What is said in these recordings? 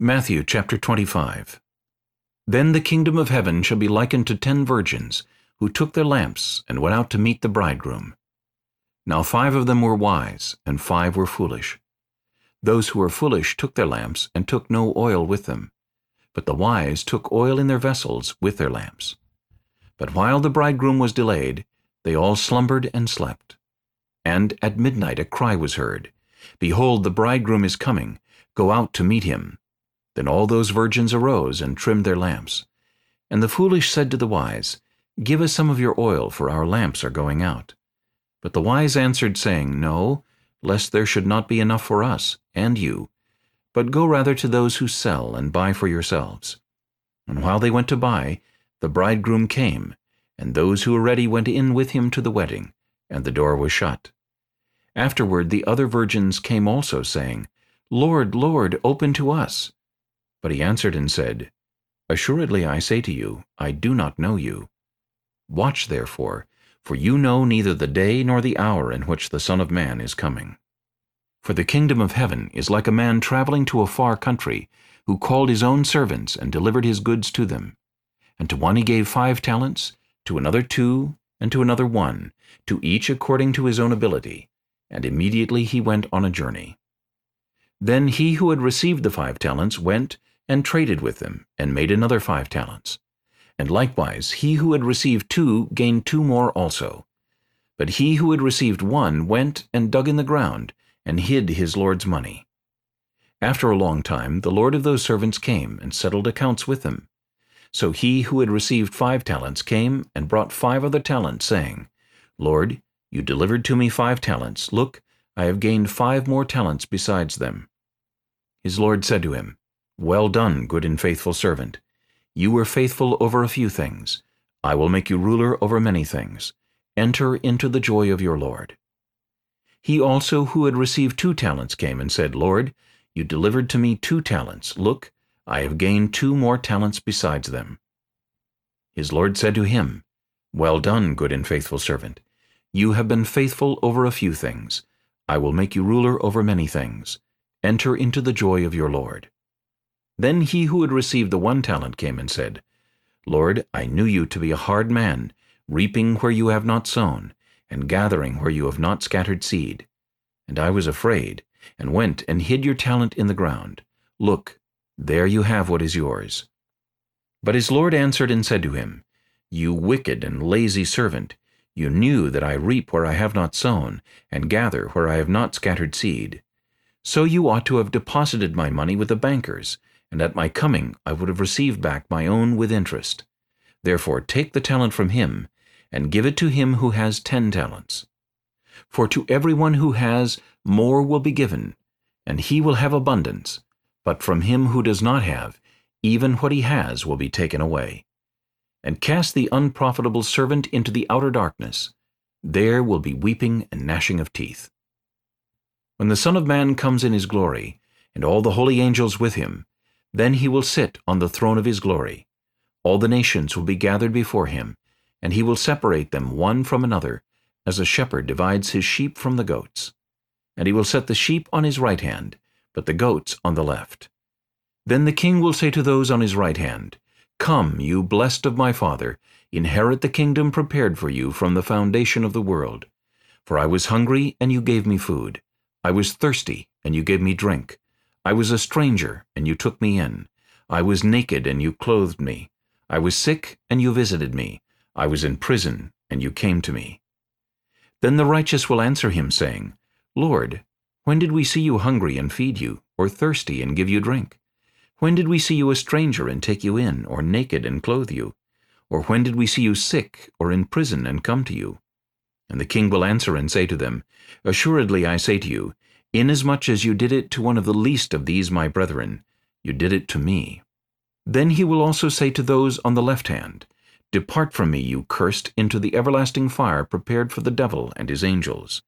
Matthew chapter 25 Then the kingdom of heaven shall be likened to ten virgins, who took their lamps and went out to meet the bridegroom. Now five of them were wise, and five were foolish. Those who were foolish took their lamps, and took no oil with them. But the wise took oil in their vessels with their lamps. But while the bridegroom was delayed, they all slumbered and slept. And at midnight a cry was heard, Behold, the bridegroom is coming, go out to meet him. Then all those virgins arose and trimmed their lamps. And the foolish said to the wise, Give us some of your oil, for our lamps are going out. But the wise answered, saying, No, lest there should not be enough for us, and you. But go rather to those who sell, and buy for yourselves. And while they went to buy, the bridegroom came, and those who were ready went in with him to the wedding, and the door was shut. Afterward the other virgins came also, saying, Lord, Lord, open to us. But he answered and said, Assuredly I say to you, I do not know you. Watch therefore, for you know neither the day nor the hour in which the Son of Man is coming. For the kingdom of heaven is like a man traveling to a far country, who called his own servants and delivered his goods to them. And to one he gave five talents, to another two, and to another one, to each according to his own ability. And immediately he went on a journey. Then he who had received the five talents went and traded with them, and made another five talents. And likewise he who had received two gained two more also. But he who had received one went and dug in the ground, and hid his Lord's money. After a long time the Lord of those servants came, and settled accounts with them. So he who had received five talents came, and brought five other talents, saying, Lord, you delivered to me five talents. Look, I have gained five more talents besides them. His Lord said to him, well done, good and faithful servant. You were faithful over a few things. I will make you ruler over many things. Enter into the joy of your Lord. He also who had received two talents came and said, Lord, you delivered to me two talents. Look, I have gained two more talents besides them. His Lord said to him, Well done, good and faithful servant. You have been faithful over a few things. I will make you ruler over many things. Enter into the joy of your Lord. Then he who had received the one talent came and said, Lord, I knew you to be a hard man, reaping where you have not sown, and gathering where you have not scattered seed. And I was afraid, and went and hid your talent in the ground. Look, there you have what is yours. But his Lord answered and said to him, You wicked and lazy servant, you knew that I reap where I have not sown, and gather where I have not scattered seed. So you ought to have deposited my money with the bankers, and at my coming I would have received back my own with interest. Therefore take the talent from him, and give it to him who has ten talents. For to everyone who has, more will be given, and he will have abundance, but from him who does not have, even what he has will be taken away. And cast the unprofitable servant into the outer darkness. There will be weeping and gnashing of teeth. When the Son of Man comes in his glory, and all the holy angels with him, then he will sit on the throne of his glory. All the nations will be gathered before him, and he will separate them one from another, as a shepherd divides his sheep from the goats. And he will set the sheep on his right hand, but the goats on the left. Then the king will say to those on his right hand, Come, you blessed of my Father, inherit the kingdom prepared for you from the foundation of the world. For I was hungry, and you gave me food. I was thirsty, and you gave me drink. I was a stranger, and you took me in. I was naked, and you clothed me. I was sick, and you visited me. I was in prison, and you came to me. Then the righteous will answer him, saying, Lord, when did we see you hungry and feed you, or thirsty and give you drink? When did we see you a stranger and take you in, or naked and clothe you? Or when did we see you sick, or in prison and come to you? And the king will answer and say to them, Assuredly I say to you, Inasmuch as you did it to one of the least of these my brethren, you did it to me. Then he will also say to those on the left hand, Depart from me, you cursed, into the everlasting fire prepared for the devil and his angels.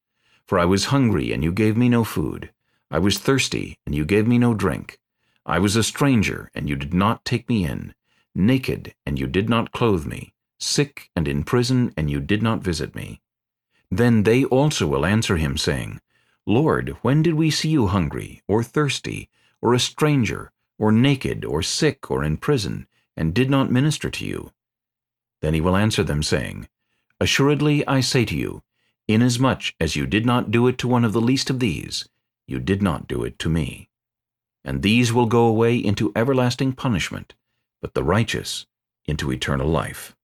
For I was hungry, and you gave me no food. I was thirsty, and you gave me no drink. I was a stranger, and you did not take me in. Naked, and you did not clothe me. Sick and in prison, and you did not visit me. Then they also will answer him, saying, Lord, when did we see you hungry, or thirsty, or a stranger, or naked, or sick, or in prison, and did not minister to you? Then he will answer them, saying, Assuredly I say to you, inasmuch as you did not do it to one of the least of these, you did not do it to me. And these will go away into everlasting punishment, but the righteous into eternal life.